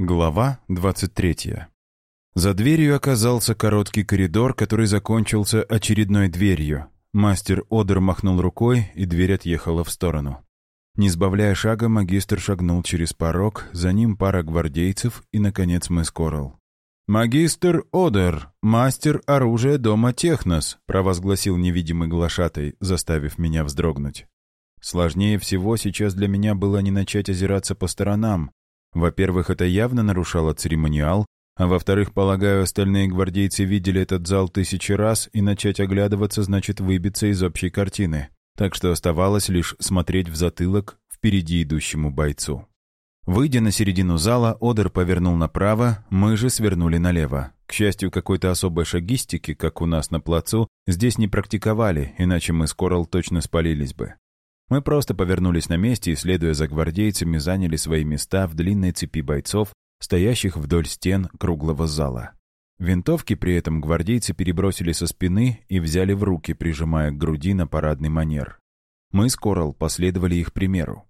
Глава 23. За дверью оказался короткий коридор, который закончился очередной дверью. Мастер Одер махнул рукой, и дверь отъехала в сторону. Не сбавляя шага, магистр шагнул через порог, за ним пара гвардейцев, и, наконец, мы с. «Магистр Одер, мастер оружия дома Технос», провозгласил невидимый глашатай, заставив меня вздрогнуть. Сложнее всего сейчас для меня было не начать озираться по сторонам, во-первых, это явно нарушало церемониал, а во-вторых, полагаю, остальные гвардейцы видели этот зал тысячи раз, и начать оглядываться значит выбиться из общей картины. Так что оставалось лишь смотреть в затылок впереди идущему бойцу. Выйдя на середину зала, Одер повернул направо, мы же свернули налево. К счастью, какой-то особой шагистики, как у нас на плацу, здесь не практиковали, иначе мы с Корал точно спалились бы. Мы просто повернулись на месте и, следуя за гвардейцами, заняли свои места в длинной цепи бойцов, стоящих вдоль стен круглого зала. Винтовки при этом гвардейцы перебросили со спины и взяли в руки, прижимая к груди на парадный манер. Мы с Корал последовали их примеру.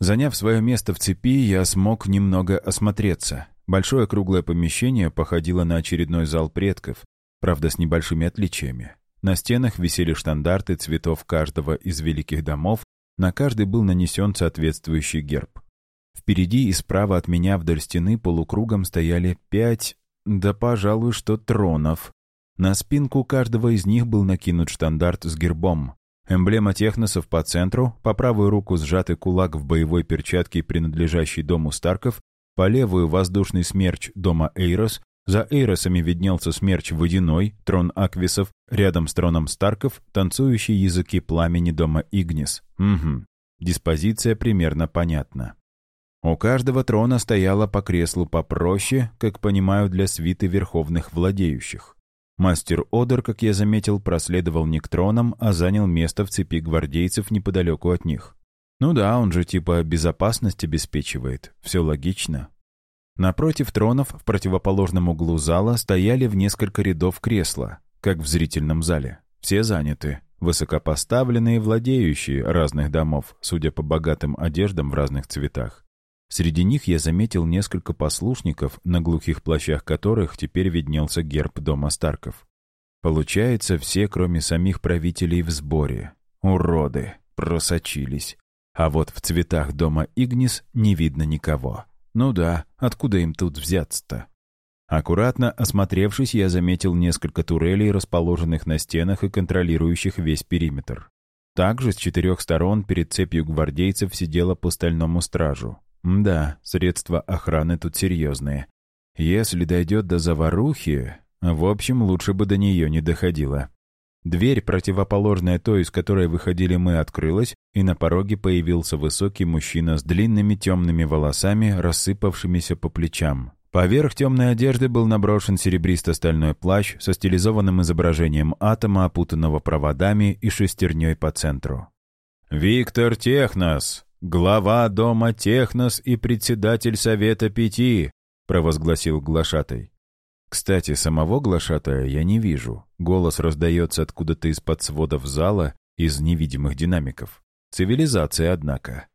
Заняв свое место в цепи, я смог немного осмотреться. Большое круглое помещение походило на очередной зал предков, правда, с небольшими отличиями. На стенах висели штандарты цветов каждого из великих домов, на каждый был нанесен соответствующий герб. Впереди и справа от меня вдоль стены полукругом стояли пять, да, пожалуй, что тронов. На спинку каждого из них был накинут штандарт с гербом. Эмблема техносов по центру, по правую руку сжатый кулак в боевой перчатке, принадлежащий дому Старков, по левую воздушный смерч дома Эйрос, за Эйросами виднелся смерч водяной, трон Аквисов, рядом с троном Старков, танцующие языки пламени дома Игнис. Угу. Диспозиция примерно понятна. У каждого трона стояло по креслу попроще, как понимаю, для свиты верховных владеющих. Мастер Одер, как я заметил, проследовал не к тронам, а занял место в цепи гвардейцев неподалеку от них. Ну да, он же типа безопасность обеспечивает. Все логично. Напротив тронов, в противоположном углу зала, стояли в несколько рядов кресла, как в зрительном зале. Все заняты. Высокопоставленные владеющие разных домов, судя по богатым одеждам в разных цветах. Среди них я заметил несколько послушников, на глухих плащах которых теперь виднелся герб дома Старков. Получается, все, кроме самих правителей, в сборе. Уроды, просочились. А вот в цветах дома Игнис не видно никого. Ну да, откуда им тут взяться-то? Аккуратно осмотревшись, я заметил несколько турелей, расположенных на стенах и контролирующих весь периметр. Также с четырех сторон перед цепью гвардейцев сидела по стальному стражу. Да, средства охраны тут серьезные. Если дойдет до заварухи, в общем, лучше бы до нее не доходило. Дверь, противоположная той, из которой выходили мы, открылась, и на пороге появился высокий мужчина с длинными темными волосами, рассыпавшимися по плечам. Поверх темной одежды был наброшен серебристо-стальной плащ со стилизованным изображением атома, опутанного проводами и шестерней по центру. «Виктор Технос, глава дома Технос и председатель Совета Пяти», провозгласил глашатай. Кстати, самого глашатая я не вижу. Голос раздается откуда-то из-под сводов зала, из невидимых динамиков. Цивилизация, однако.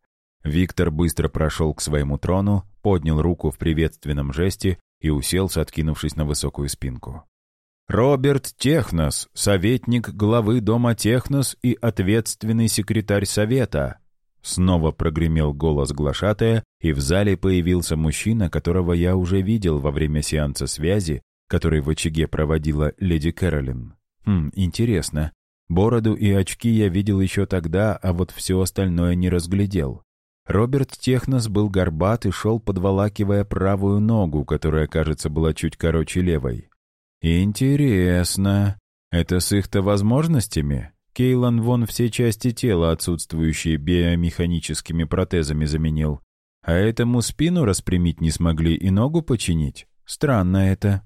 Виктор быстро прошел к своему трону, поднял руку в приветственном жесте и уселся, откинувшись на высокую спинку. «Роберт Технос, советник главы дома Технос и ответственный секретарь совета», Снова прогремел голос глашатая, и в зале появился мужчина, которого я уже видел во время сеанса связи который в очаге проводила леди Кэролин. Хм, интересно. Бороду и очки я видел еще тогда, а вот все остальное не разглядел. Роберт Технос был горбат и шел, подволакивая правую ногу, которая, кажется, была чуть короче левой. Интересно. Это с их-то возможностями? Кейлан вон все части тела, отсутствующие биомеханическими протезами, заменил. А этому спину распрямить не смогли и ногу починить? Странно это.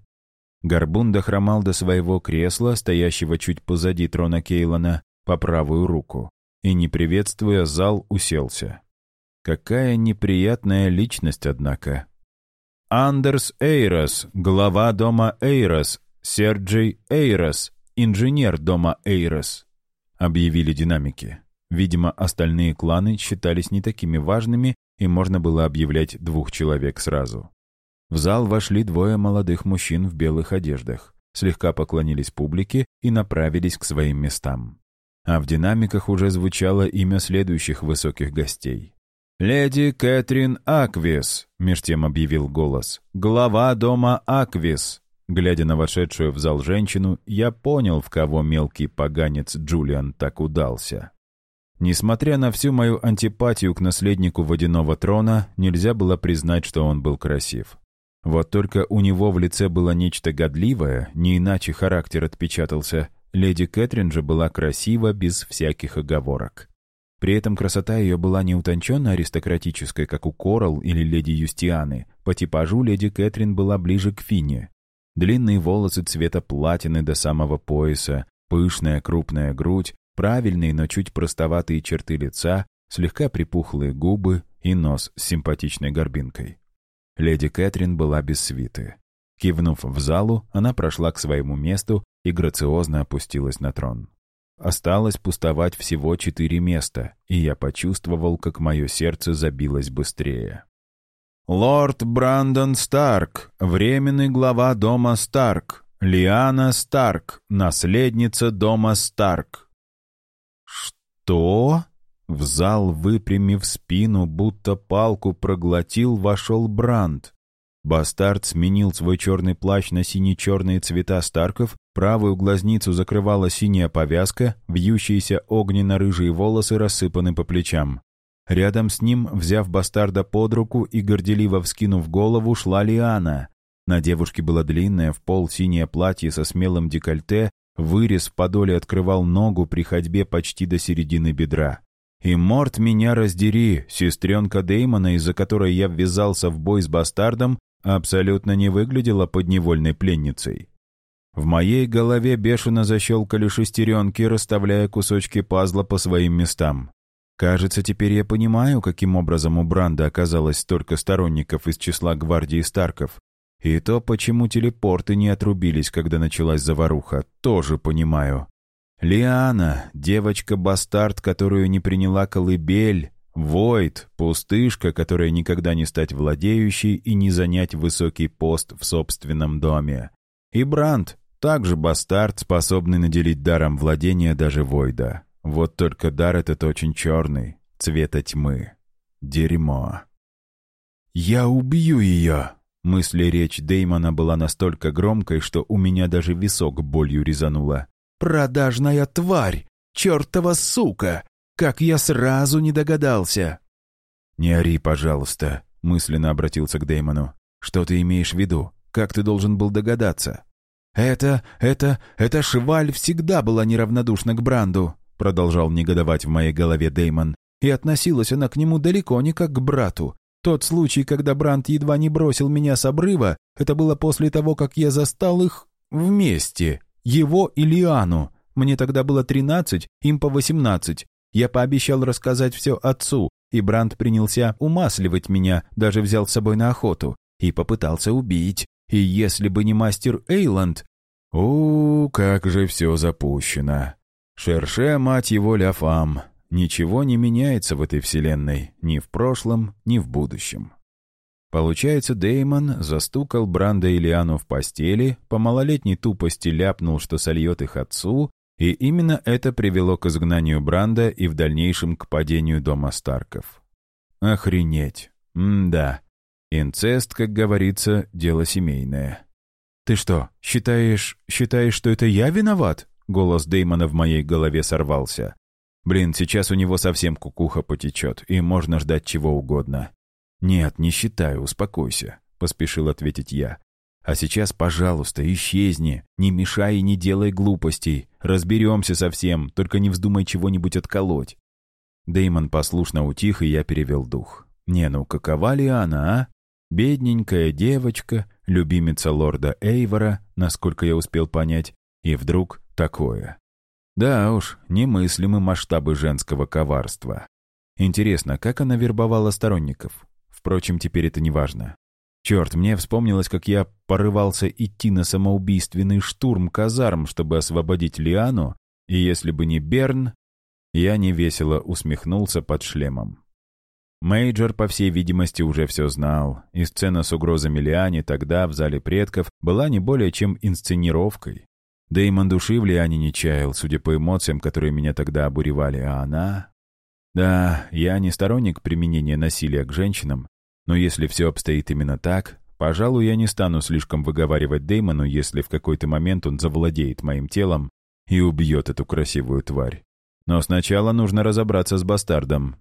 Горбун дохромал до своего кресла, стоящего чуть позади трона Кейлана, по правую руку, и, не приветствуя, зал уселся. Какая неприятная личность, однако. Андерс Эйрос, глава дома Эйрос, Серджей Эйрос, инженер дома Эйрос, объявили динамики. Видимо, остальные кланы считались не такими важными, и можно было объявлять двух человек сразу. В зал вошли двое молодых мужчин в белых одеждах, слегка поклонились публике и направились к своим местам. А в динамиках уже звучало имя следующих высоких гостей. «Леди Кэтрин Аквис», — меж тем объявил голос, — «глава дома Аквис». Глядя на вошедшую в зал женщину, я понял, в кого мелкий поганец Джулиан так удался. Несмотря на всю мою антипатию к наследнику водяного трона, нельзя было признать, что он был красив. Вот только у него в лице было нечто годливое, не иначе характер отпечатался. Леди Кэтрин же была красива без всяких оговорок. При этом красота ее была не утонченно аристократической, как у Корал или леди Юстианы. По типажу леди Кэтрин была ближе к Фине. Длинные волосы цвета платины до самого пояса, пышная крупная грудь, правильные, но чуть простоватые черты лица, слегка припухлые губы и нос с симпатичной горбинкой. Леди Кэтрин была без свиты. Кивнув в залу, она прошла к своему месту и грациозно опустилась на трон. Осталось пустовать всего четыре места, и я почувствовал, как мое сердце забилось быстрее. «Лорд Брандон Старк, временный глава дома Старк, Лиана Старк, наследница дома Старк». «Что?» В зал, выпрямив спину, будто палку проглотил, вошел Бранд. Бастард сменил свой черный плащ на сине-черные цвета Старков, правую глазницу закрывала синяя повязка, вьющиеся огненно-рыжие волосы рассыпаны по плечам. Рядом с ним, взяв бастарда под руку и горделиво вскинув голову, шла Лиана. На девушке было длинное в пол синее платье со смелым декольте, вырез в подоле открывал ногу при ходьбе почти до середины бедра. И морт меня раздери, сестренка Деймона, из-за которой я ввязался в бой с бастардом, абсолютно не выглядела подневольной пленницей. В моей голове бешено защелкали шестеренки, расставляя кусочки пазла по своим местам. Кажется, теперь я понимаю, каким образом у Бранда оказалось столько сторонников из числа гвардии Старков. И то, почему телепорты не отрубились, когда началась заваруха, тоже понимаю. Лиана, девочка-бастард, которую не приняла колыбель, Войд, пустышка, которая никогда не стать владеющей и не занять высокий пост в собственном доме. И Бранд, также бастард, способный наделить даром владения даже Войда. Вот только дар этот очень черный, цвета тьмы. Дерьмо. «Я убью ее!» Мысли речь Деймона была настолько громкой, что у меня даже висок болью резануло. «Продажная тварь! Чертова сука! Как я сразу не догадался!» «Не ори, пожалуйста», — мысленно обратился к Деймону. «Что ты имеешь в виду? Как ты должен был догадаться?» «Это, это, эта шваль всегда была неравнодушна к Бранду», — продолжал негодовать в моей голове Деймон. «И относилась она к нему далеко не как к брату. Тот случай, когда Бранд едва не бросил меня с обрыва, это было после того, как я застал их вместе. Его и Лиану. Мне тогда было тринадцать, им по восемнадцать. Я пообещал рассказать все отцу, и Бранд принялся умасливать меня, даже взял с собой на охоту. И попытался убить. И если бы не мастер Эйланд... У, как же все запущено. Шерше, мать его, Ляфам. Ничего не меняется в этой вселенной, ни в прошлом, ни в будущем. Получается, Деймон застукал Бранда и Лиану в постели, по малолетней тупости ляпнул, что сольет их отцу, и именно это привело к изгнанию Бранда и в дальнейшем к падению дома Старков. Охренеть. М-да. Инцест, как говорится, дело семейное. «Ты что, считаешь, считаешь, что это я виноват?» Голос Деймона в моей голове сорвался. «Блин, сейчас у него совсем кукуха потечет, и можно ждать чего угодно. «Нет, не считаю, успокойся», — поспешил ответить я. «А сейчас, пожалуйста, исчезни, не мешай и не делай глупостей. Разберемся со всем, только не вздумай чего-нибудь отколоть». Деймон послушно утих, и я перевел дух. «Не, ну какова ли она, а? Бедненькая девочка, любимица лорда Эйвора, насколько я успел понять, и вдруг такое. Да уж, немыслимы масштабы женского коварства. Интересно, как она вербовала сторонников? Впрочем, теперь это не важно. Черт, мне вспомнилось, как я порывался идти на самоубийственный штурм казарм, чтобы освободить Лиану, и если бы не Берн, я невесело усмехнулся под шлемом. Мейджор, по всей видимости, уже все знал, и сцена с угрозами Лиане тогда, в зале предков, была не более чем инсценировкой. Дэймон души в Лиане не чаял, судя по эмоциям, которые меня тогда обуревали, а она... Да, я не сторонник применения насилия к женщинам, но если все обстоит именно так, пожалуй, я не стану слишком выговаривать Дэймону, если в какой-то момент он завладеет моим телом и убьет эту красивую тварь. Но сначала нужно разобраться с бастардом.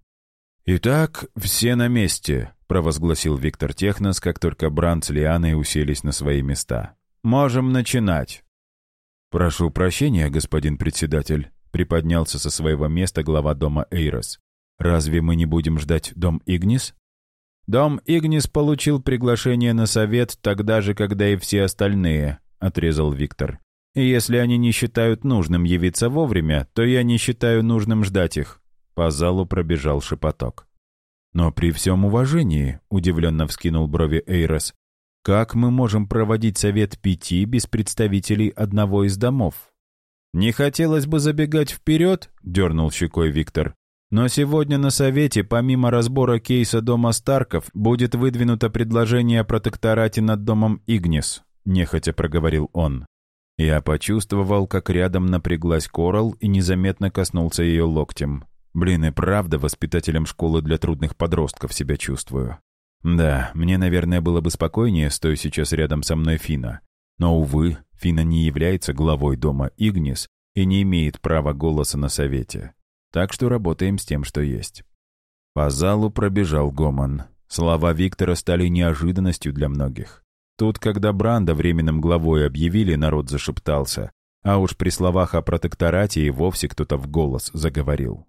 «Итак, все на месте», — провозгласил Виктор Технос, как только Бранд с Лианой уселись на свои места. «Можем начинать». «Прошу прощения, господин председатель», — приподнялся со своего места глава дома Эйрос. «Разве мы не будем ждать дом Игнис?» «Дом Игнис получил приглашение на совет тогда же, когда и все остальные», — отрезал Виктор. И если они не считают нужным явиться вовремя, то я не считаю нужным ждать их». По залу пробежал шепоток. «Но при всем уважении», — удивленно вскинул брови Эйрос, «как мы можем проводить совет пяти без представителей одного из домов?» «Не хотелось бы забегать вперед», — дернул щекой Виктор. «Но сегодня на совете, помимо разбора кейса дома Старков, будет выдвинуто предложение о протекторате над домом Игнис», — нехотя проговорил он. Я почувствовал, как рядом напряглась Корал и незаметно коснулся ее локтем. Блин, и правда воспитателем школы для трудных подростков себя чувствую. Да, мне, наверное, было бы спокойнее, стоя сейчас рядом со мной Фина. Но, увы, Фина не является главой дома Игнис и не имеет права голоса на совете. Так что работаем с тем, что есть. По залу пробежал гомон. Слова Виктора стали неожиданностью для многих. Тут, когда Бранда временным главой объявили, народ зашептался, а уж при словах о протекторате и вовсе кто-то в голос заговорил.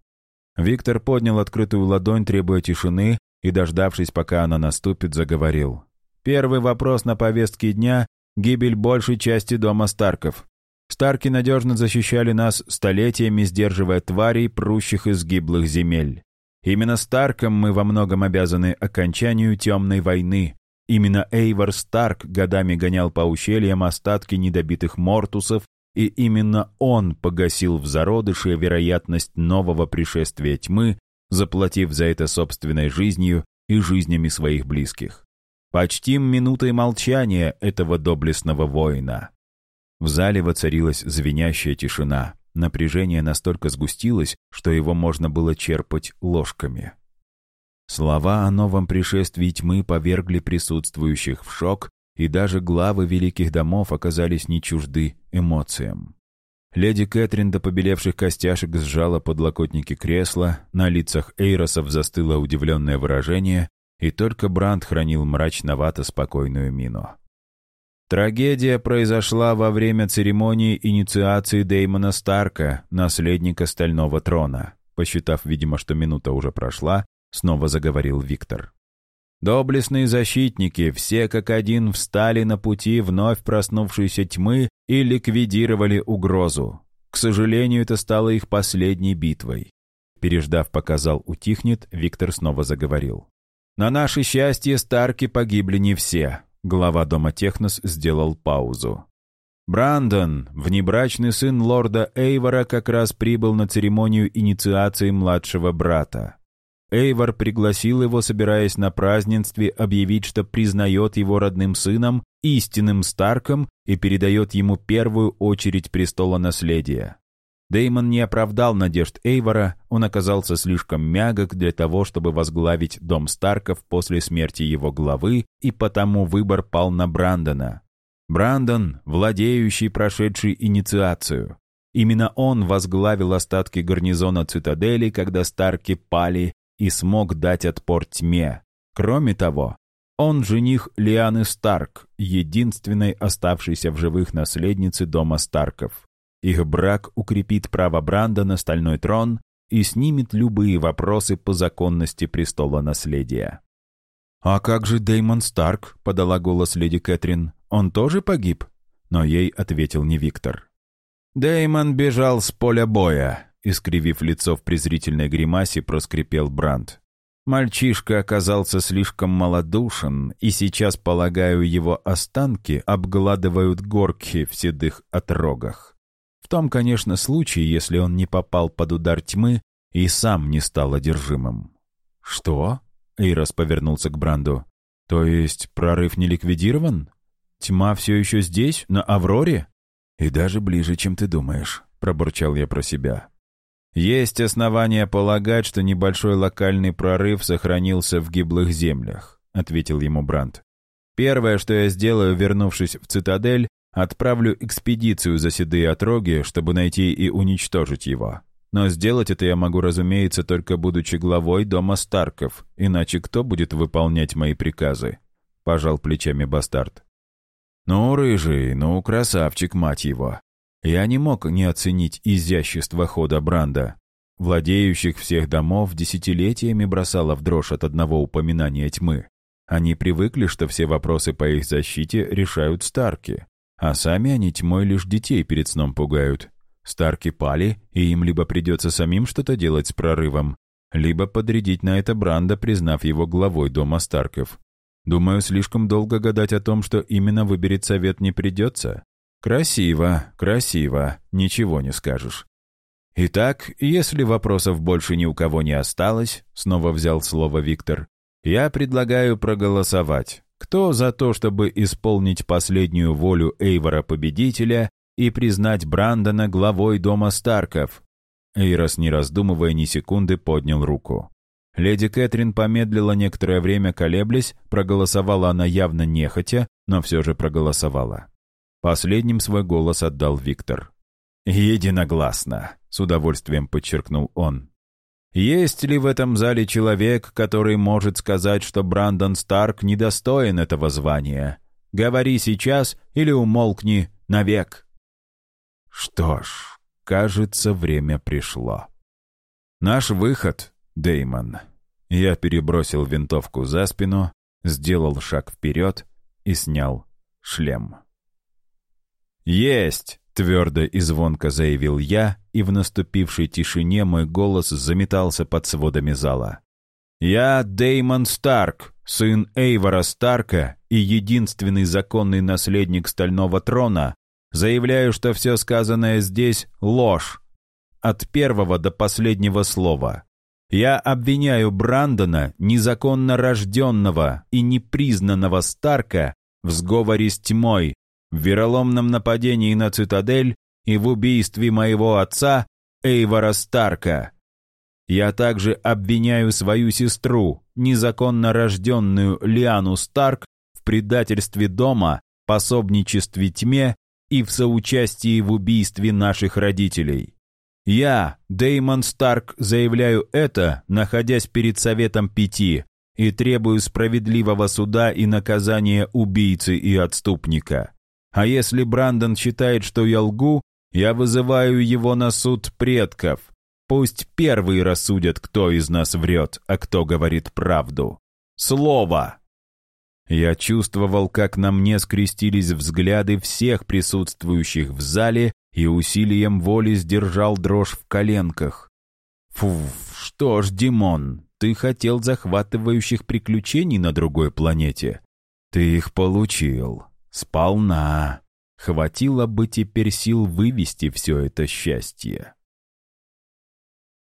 Виктор поднял открытую ладонь, требуя тишины, и, дождавшись, пока она наступит, заговорил. «Первый вопрос на повестке дня — гибель большей части дома Старков. Старки надежно защищали нас столетиями, сдерживая тварей, прущих из гиблых земель. Именно Старкам мы во многом обязаны окончанию темной войны, Именно Эйвор Старк годами гонял по ущельям остатки недобитых мортусов, и именно он погасил в зародыше вероятность нового пришествия тьмы, заплатив за это собственной жизнью и жизнями своих близких. Почтим минутой молчания этого доблестного воина. В зале воцарилась звенящая тишина. Напряжение настолько сгустилось, что его можно было черпать ложками. Слова о новом пришествии тьмы повергли присутствующих в шок, и даже главы великих домов оказались не чужды эмоциям. Леди Кэтрин до побелевших костяшек сжала подлокотники кресла, на лицах Эйросов застыло удивленное выражение, и только Бранд хранил мрачновато спокойную мину. Трагедия произошла во время церемонии инициации Деймона Старка, наследника Стального Трона. Посчитав, видимо, что минута уже прошла, снова заговорил Виктор. Доблестные защитники, все как один, встали на пути вновь проснувшейся тьмы и ликвидировали угрозу. К сожалению, это стало их последней битвой. Переждав, пока зал утихнет, Виктор снова заговорил. «На наше счастье, Старки погибли не все», — глава дома Технос сделал паузу. Брандон, внебрачный сын лорда Эйвора, как раз прибыл на церемонию инициации младшего брата. Эйвор пригласил его, собираясь на празднестве объявить, что признает его родным сыном, истинным Старком и передает ему первую очередь престола наследия. Деймон не оправдал надежд Эйвора, он оказался слишком мягок для того, чтобы возглавить дом Старков после смерти его главы, и потому выбор пал на Брандона. Брандон, владеющий прошедший инициацию. Именно он возглавил остатки гарнизона цитадели, когда Старки пали и смог дать отпор тьме. Кроме того, он жених Лианы Старк, единственной оставшейся в живых наследницы дома Старков. Их брак укрепит право Бранда на стальной трон и снимет любые вопросы по законности престола наследия. «А как же Деймон Старк?» — подала голос леди Кэтрин. «Он тоже погиб?» Но ей ответил не Виктор. Деймон бежал с поля боя. Искривив лицо в презрительной гримасе, проскрипел Бранд. Мальчишка оказался слишком малодушен, и сейчас, полагаю, его останки обгладывают горки в седых отрогах. В том, конечно, случае, если он не попал под удар тьмы и сам не стал одержимым. «Что?» Эйрос повернулся к Бранду. «То есть прорыв не ликвидирован? Тьма все еще здесь, на Авроре?» «И даже ближе, чем ты думаешь», — пробурчал я про себя. «Есть основания полагать, что небольшой локальный прорыв сохранился в гиблых землях», — ответил ему Бранд. «Первое, что я сделаю, вернувшись в цитадель, отправлю экспедицию за седые отроги, чтобы найти и уничтожить его. Но сделать это я могу, разумеется, только будучи главой дома Старков, иначе кто будет выполнять мои приказы?» — пожал плечами бастард. «Ну, рыжий, ну, красавчик, мать его!» Я не мог не оценить изящество хода Бранда. Владеющих всех домов десятилетиями бросало в дрожь от одного упоминания тьмы. Они привыкли, что все вопросы по их защите решают Старки, а сами они тьмой лишь детей перед сном пугают, Старки пали, и им либо придется самим что-то делать с прорывом, либо подрядить на это Бранда, признав его главой дома Старков. Думаю, слишком долго гадать о том, что именно выберет совет, не придется. Красиво, красиво, ничего не скажешь. Итак, если вопросов больше ни у кого не осталось, снова взял слово Виктор, я предлагаю проголосовать. Кто за то, чтобы исполнить последнюю волю Эйвора-победителя и признать Брандона главой дома Старков. Эйрос, не раздумывая ни секунды, поднял руку. Леди Кэтрин помедлила некоторое время колеблясь, проголосовала она явно нехотя, но все же проголосовала. Последним свой голос отдал Виктор. «Единогласно», — с удовольствием подчеркнул он. «Есть ли в этом зале человек, который может сказать, что Брандон Старк недостоин этого звания? Говори сейчас или умолкни навек». Что ж, кажется, время пришло. Наш выход, Деймон. Я перебросил винтовку за спину, сделал шаг вперед и снял шлем. «Есть!» — твердо и звонко заявил я, и в наступившей тишине мой голос заметался под сводами зала. «Я Деймон Старк, сын Эйвора Старка и единственный законный наследник Стального Трона, Заявляю, что все сказанное здесь — ложь. От первого до последнего слова. Я обвиняю Брандона, незаконно рожденного и непризнанного Старка, в сговоре с тьмой, в вероломном нападении на цитадель и в убийстве моего отца Эйвора Старка. Я также обвиняю свою сестру, незаконно рожденную Лиану Старк, в предательстве дома, пособничестве тьме и в соучастии в убийстве наших родителей. Я, Деймон Старк, заявляю это, находясь перед Советом Пяти, и требую справедливого суда и наказания убийцы и отступника. А если Брандон считает, что я лгу, я вызываю его на суд предков. Пусть первые рассудят, кто из нас врет, а кто говорит правду. Слово! Я чувствовал, как на мне скрестились взгляды всех присутствующих в зале и усилием воли сдержал дрожь в коленках. Фу, что ж, Димон, ты хотел захватывающих приключений на другой планете. Ты их получил. Сполна. Хватило бы теперь сил вывести все это счастье.